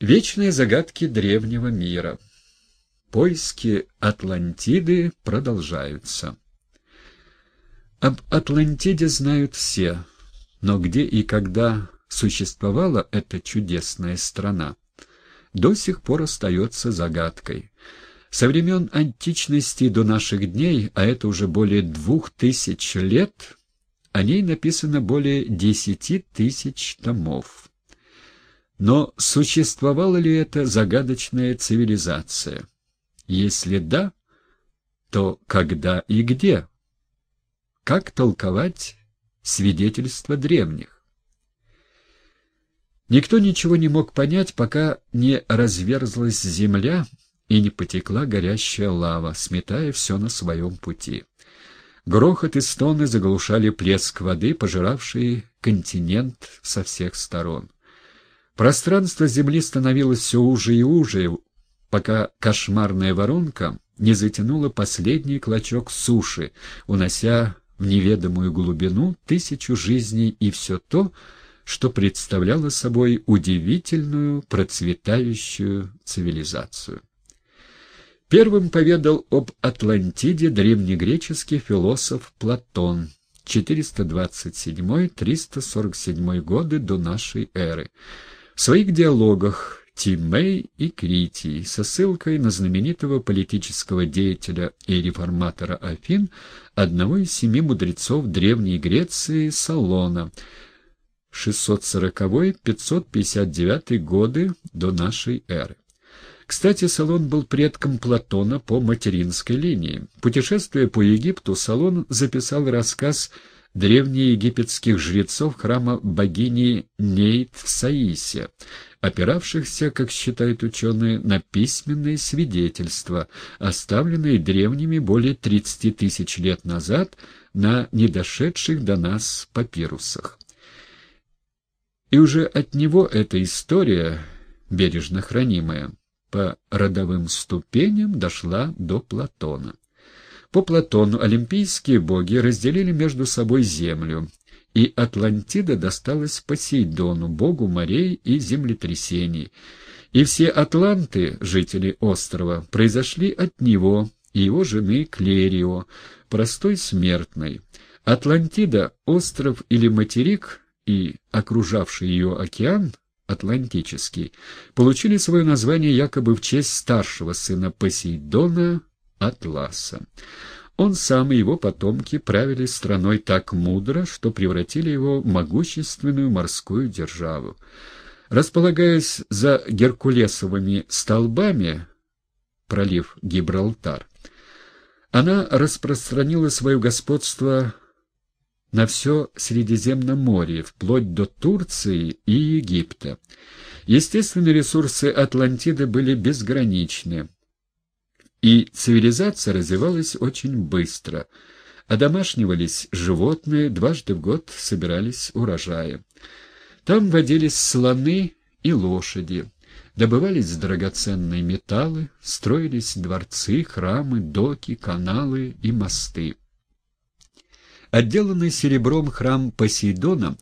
Вечные загадки древнего мира. Поиски Атлантиды продолжаются. Об Атлантиде знают все, но где и когда существовала эта чудесная страна, до сих пор остается загадкой. Со времен античности до наших дней, а это уже более двух тысяч лет, о ней написано более десяти тысяч томов. Но существовала ли это загадочная цивилизация? Если да, то когда и где? Как толковать свидетельства древних? Никто ничего не мог понять, пока не разверзлась земля и не потекла горящая лава, сметая все на своем пути. Грохот и стоны заглушали плеск воды, пожиравший континент со всех сторон. Пространство Земли становилось все уже и уже, пока кошмарная воронка не затянула последний клочок суши, унося в неведомую глубину тысячу жизней и все то, что представляло собой удивительную процветающую цивилизацию. Первым поведал об Атлантиде древнегреческий философ Платон, 427-347 годы до нашей эры. Своих диалогах Тимей и Критий со ссылкой на знаменитого политического деятеля и реформатора Афин, одного из семи мудрецов Древней Греции Салона, 640-559 годы до нашей эры. Кстати, Салон был предком Платона по материнской линии. Путешествуя по Египту, Салон записал рассказ древнеегипетских жрецов храма богини Нейт в Саисе, опиравшихся, как считают ученые, на письменные свидетельства, оставленные древними более 30 тысяч лет назад на недошедших до нас папирусах. И уже от него эта история, бережно хранимая, по родовым ступеням дошла до Платона. По Платону олимпийские боги разделили между собой землю, и Атлантида досталась Посейдону, богу морей и землетрясений. И все атланты, жители острова, произошли от него и его жены Клерио, простой смертной. Атлантида — остров или материк, и окружавший ее океан Атлантический, получили свое название якобы в честь старшего сына Посейдона Атласа. Он сам и его потомки правили страной так мудро, что превратили его в могущественную морскую державу. Располагаясь за Геркулесовыми столбами, пролив Гибралтар, она распространила свое господство на все Средиземноморье, вплоть до Турции и Египта. Естественные ресурсы Атлантиды были безграничны, и цивилизация развивалась очень быстро. Одомашнивались животные, дважды в год собирались урожаи. Там водились слоны и лошади, добывались драгоценные металлы, строились дворцы, храмы, доки, каналы и мосты. Отделанный серебром храм Посейдона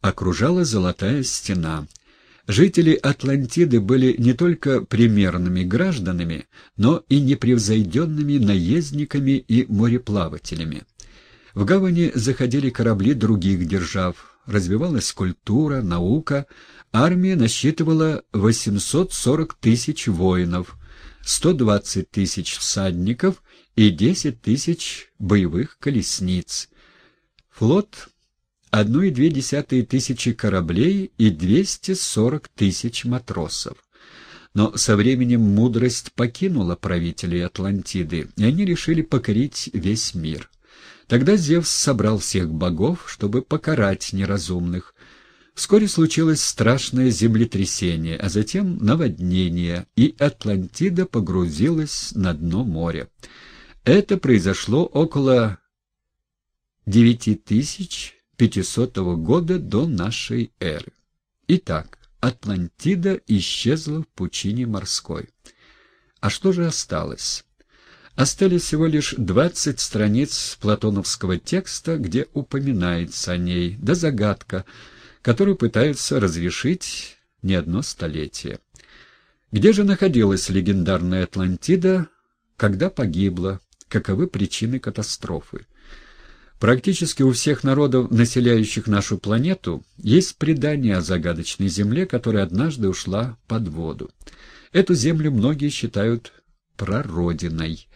окружала золотая стена. Жители Атлантиды были не только примерными гражданами, но и непревзойденными наездниками и мореплавателями. В гавани заходили корабли других держав, развивалась культура, наука, армия насчитывала 840 тысяч воинов, 120 тысяч всадников и 10 тысяч боевых колесниц. Флот — одну и две десятые тысячи кораблей и 240 тысяч матросов. Но со временем мудрость покинула правителей Атлантиды, и они решили покорить весь мир. Тогда Зевс собрал всех богов, чтобы покарать неразумных. Вскоре случилось страшное землетрясение, а затем наводнение, и Атлантида погрузилась на дно моря. Это произошло около 9500 года до нашей эры. Итак, Атлантида исчезла в пучине морской. А что же осталось? Остались всего лишь 20 страниц платоновского текста, где упоминается о ней, да загадка, которую пытаются разрешить не одно столетие. Где же находилась легендарная Атлантида, когда погибла, каковы причины катастрофы? Практически у всех народов, населяющих нашу планету, есть предание о загадочной земле, которая однажды ушла под воду. Эту землю многие считают прародиной.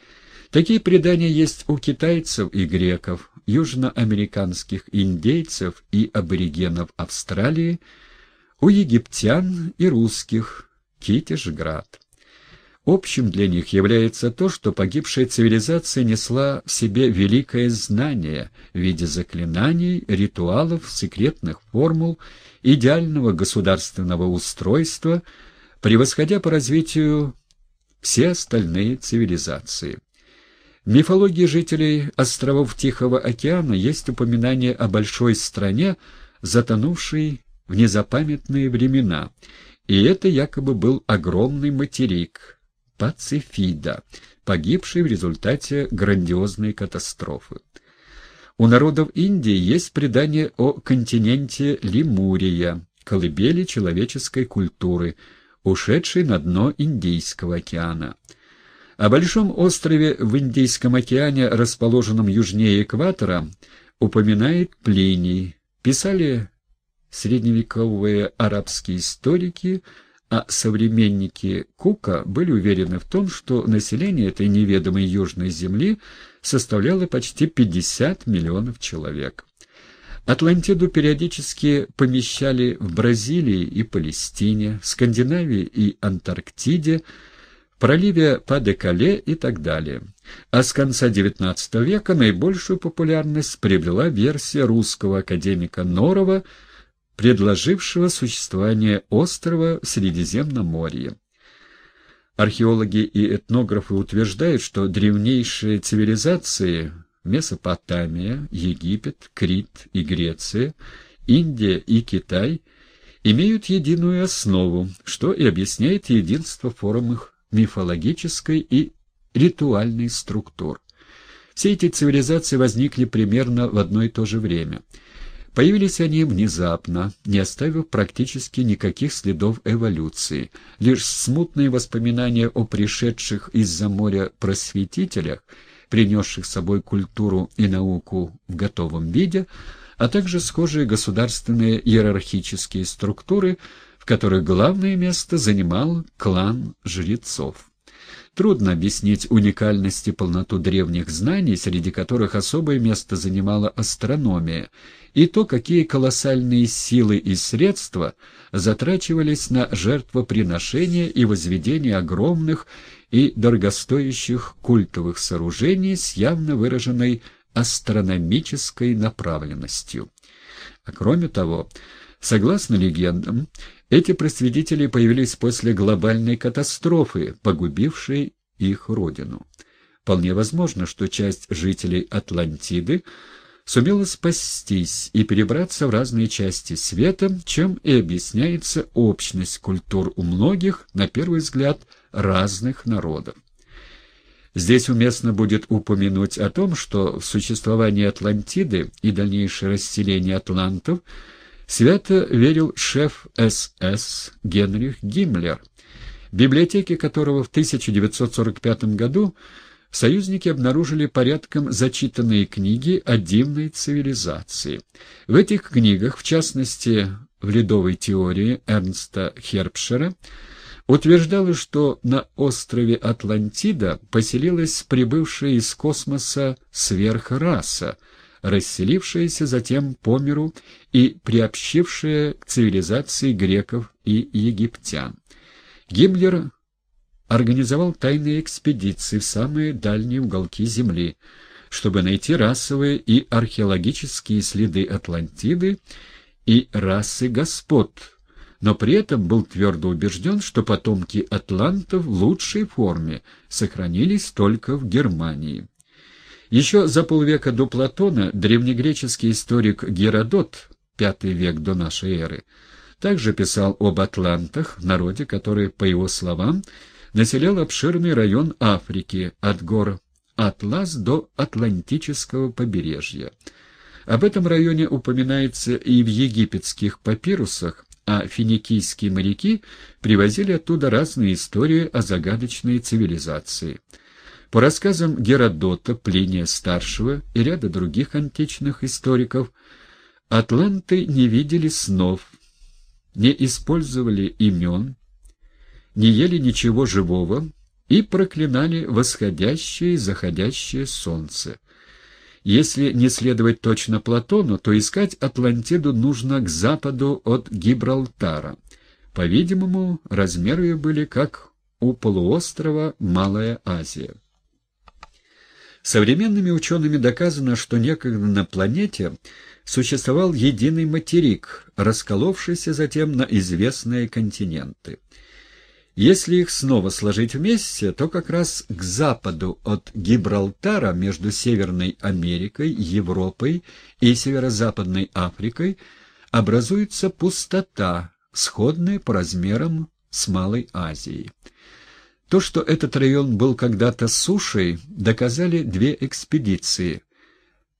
Такие предания есть у китайцев и греков, южноамериканских индейцев и аборигенов Австралии, у египтян и русских, Китежград. Общим для них является то, что погибшая цивилизация несла в себе великое знание в виде заклинаний, ритуалов, секретных формул, идеального государственного устройства, превосходя по развитию все остальные цивилизации. В мифологии жителей островов Тихого океана есть упоминание о большой стране, затонувшей в незапамятные времена, и это якобы был огромный материк, Пацифида, погибший в результате грандиозной катастрофы. У народов Индии есть предание о континенте Лемурия, колыбели человеческой культуры, ушедшей на дно Индийского океана. О большом острове в Индийском океане, расположенном южнее экватора, упоминает Плиний. Писали средневековые арабские историки – а современники Кука были уверены в том, что население этой неведомой южной земли составляло почти 50 миллионов человек. Атлантиду периодически помещали в Бразилии и Палестине, Скандинавии и Антарктиде, проливе Падекале и так далее. А с конца XIX века наибольшую популярность приобрела версия русского академика Норова – предложившего существование острова в Средиземноморье. Археологи и этнографы утверждают, что древнейшие цивилизации Месопотамия, Египет, Крит и Греция, Индия и Китай имеют единую основу, что и объясняет единство форм их мифологической и ритуальной структур. Все эти цивилизации возникли примерно в одно и то же время – Появились они внезапно, не оставив практически никаких следов эволюции. Лишь смутные воспоминания о пришедших из-за моря просветителях, принесших с собой культуру и науку в готовом виде, а также схожие государственные иерархические структуры, в которых главное место занимал клан жрецов. Трудно объяснить уникальность и полноту древних знаний, среди которых особое место занимала астрономия, и то, какие колоссальные силы и средства затрачивались на жертвоприношение и возведение огромных и дорогостоящих культовых сооружений с явно выраженной астрономической направленностью. А кроме того, согласно легендам, эти просветители появились после глобальной катастрофы, погубившей их родину. Вполне возможно, что часть жителей Атлантиды сумела спастись и перебраться в разные части света, чем и объясняется общность культур у многих, на первый взгляд, разных народов. Здесь уместно будет упомянуть о том, что в существовании Атлантиды и дальнейшее расселение атлантов – Свято верил шеф СС Генрих Гиммлер, в библиотеке которого в 1945 году союзники обнаружили порядком зачитанные книги о дивной цивилизации. В этих книгах, в частности, в «Ледовой теории» Эрнста Херпшера, утверждалось, что на острове Атлантида поселилась прибывшая из космоса сверхраса, расселившаяся затем по миру и приобщившая к цивилизации греков и египтян. Гиммлер организовал тайные экспедиции в самые дальние уголки Земли, чтобы найти расовые и археологические следы Атлантиды и расы господ, но при этом был твердо убежден, что потомки атлантов в лучшей форме сохранились только в Германии. Еще за полвека до Платона древнегреческий историк Геродот, пятый век до нашей эры, также писал об атлантах, народе, который, по его словам, населял обширный район Африки от гор Атлас до Атлантического побережья. Об этом районе упоминается и в египетских папирусах, а финикийские моряки привозили оттуда разные истории о загадочной цивилизации. По рассказам Геродота, Плиния Старшего и ряда других античных историков, атланты не видели снов, не использовали имен, не ели ничего живого и проклинали восходящее и заходящее солнце. Если не следовать точно Платону, то искать Атлантиду нужно к западу от Гибралтара. По-видимому, размеры были как у полуострова Малая Азия. Современными учеными доказано, что некогда на планете существовал единый материк, расколовшийся затем на известные континенты. Если их снова сложить вместе, то как раз к западу от Гибралтара между Северной Америкой, Европой и Северо-Западной Африкой образуется пустота, сходная по размерам с Малой Азией. То, что этот район был когда-то сушей, доказали две экспедиции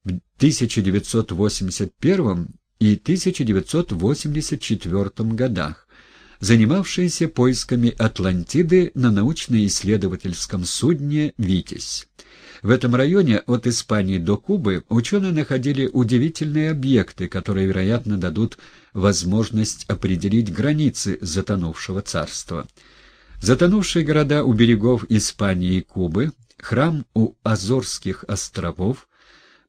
в 1981 и 1984 годах занимавшиеся поисками Атлантиды на научно-исследовательском судне «Витязь». В этом районе от Испании до Кубы ученые находили удивительные объекты, которые, вероятно, дадут возможность определить границы затонувшего царства. Затонувшие города у берегов Испании и Кубы, храм у Азорских островов,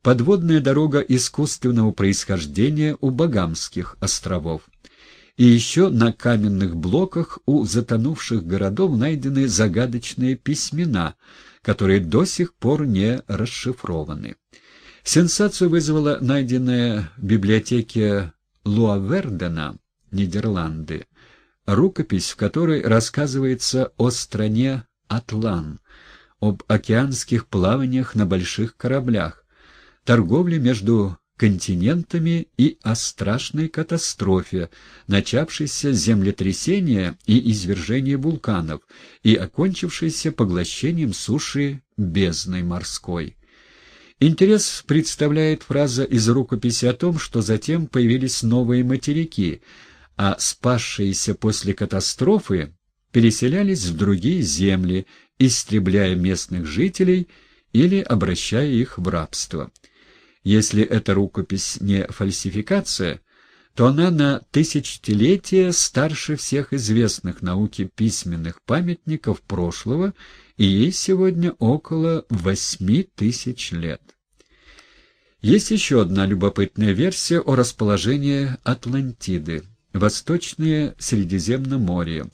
подводная дорога искусственного происхождения у Багамских островов. И еще на каменных блоках у затонувших городов найдены загадочные письмена, которые до сих пор не расшифрованы. Сенсацию вызвала найденная в библиотеке Луавердена, Нидерланды, рукопись, в которой рассказывается о стране Атлан, об океанских плаваниях на больших кораблях, торговле между континентами и о страшной катастрофе, начавшейся землетрясения и извержения вулканов и окончившейся поглощением суши бездной морской. Интерес представляет фраза из рукописи о том, что затем появились новые материки, а спасшиеся после катастрофы переселялись в другие земли, истребляя местных жителей или обращая их в рабство. Если эта рукопись не фальсификация, то она на тысячелетие старше всех известных науке письменных памятников прошлого, и ей сегодня около восьми тысяч лет. Есть еще одна любопытная версия о расположении Атлантиды, Восточное Средиземноморье,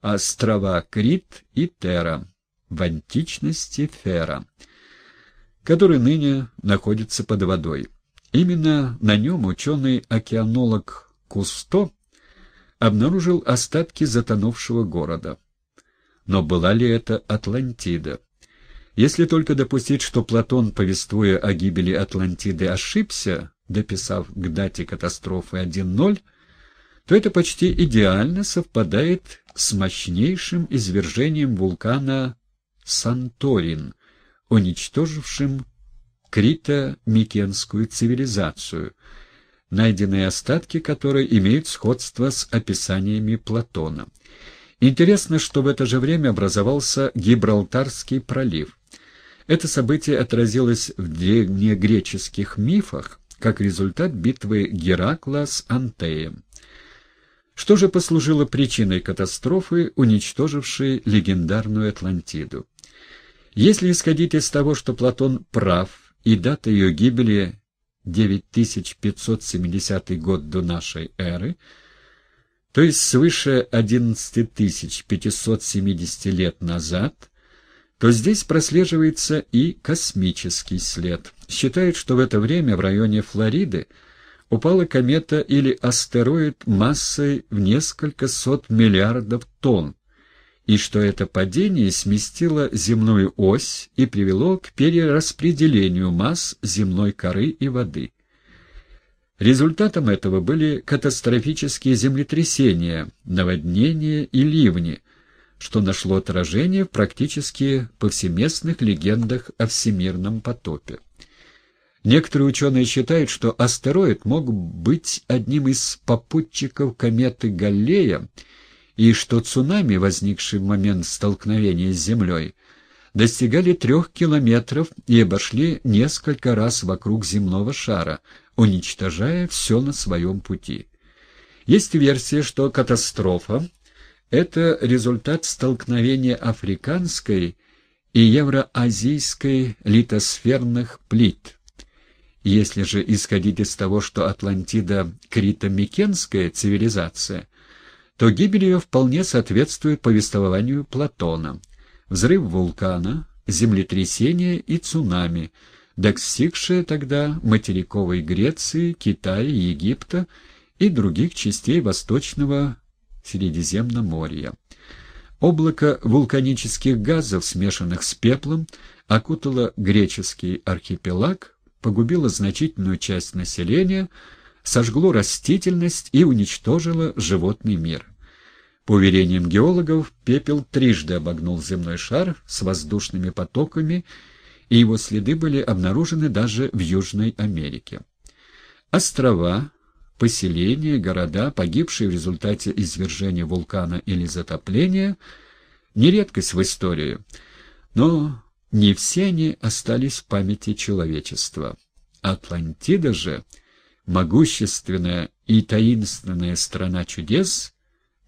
острова Крит и Тера, в античности Фера который ныне находится под водой. Именно на нем ученый-океанолог Кусто обнаружил остатки затонувшего города. Но была ли это Атлантида? Если только допустить, что Платон, повествуя о гибели Атлантиды, ошибся, дописав к дате катастрофы 1.0, то это почти идеально совпадает с мощнейшим извержением вулкана Санторин – уничтожившим крито-микенскую цивилизацию, найденные остатки которой имеют сходство с описаниями Платона. Интересно, что в это же время образовался Гибралтарский пролив. Это событие отразилось в древнегреческих мифах как результат битвы Геракла с Антеем. Что же послужило причиной катастрофы, уничтожившей легендарную Атлантиду? Если исходить из того, что Платон прав, и дата ее гибели 9570 год до нашей эры, то есть свыше 11570 лет назад, то здесь прослеживается и космический след. Считают, что в это время в районе Флориды упала комета или астероид массой в несколько сот миллиардов тонн, и что это падение сместило земную ось и привело к перераспределению масс земной коры и воды. Результатом этого были катастрофические землетрясения, наводнения и ливни, что нашло отражение в практически повсеместных легендах о всемирном потопе. Некоторые ученые считают, что астероид мог быть одним из попутчиков кометы Галлея, и что цунами, возникший в момент столкновения с Землей, достигали трех километров и обошли несколько раз вокруг земного шара, уничтожая все на своем пути. Есть версия, что катастрофа — это результат столкновения африканской и евроазийской литосферных плит. Если же исходить из того, что Атлантида — крито-микенская цивилизация, то гибель ее вполне соответствует повествованию Платона. Взрыв вулкана, землетрясение и цунами, достигшие тогда материковой Греции, Китая, Египта и других частей Восточного Средиземноморья. Облако вулканических газов, смешанных с пеплом, окутало греческий архипелаг, погубило значительную часть населения, сожгло растительность и уничтожило животный мир. По уверениям геологов, пепел трижды обогнул земной шар с воздушными потоками, и его следы были обнаружены даже в Южной Америке. Острова, поселения, города, погибшие в результате извержения вулкана или затопления, не редкость в истории, но не все они остались в памяти человечества. Атлантида же, могущественная и таинственная страна чудес,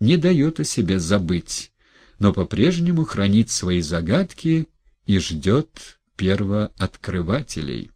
не дает о себе забыть, но по-прежнему хранит свои загадки и ждет первооткрывателей.